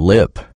lip.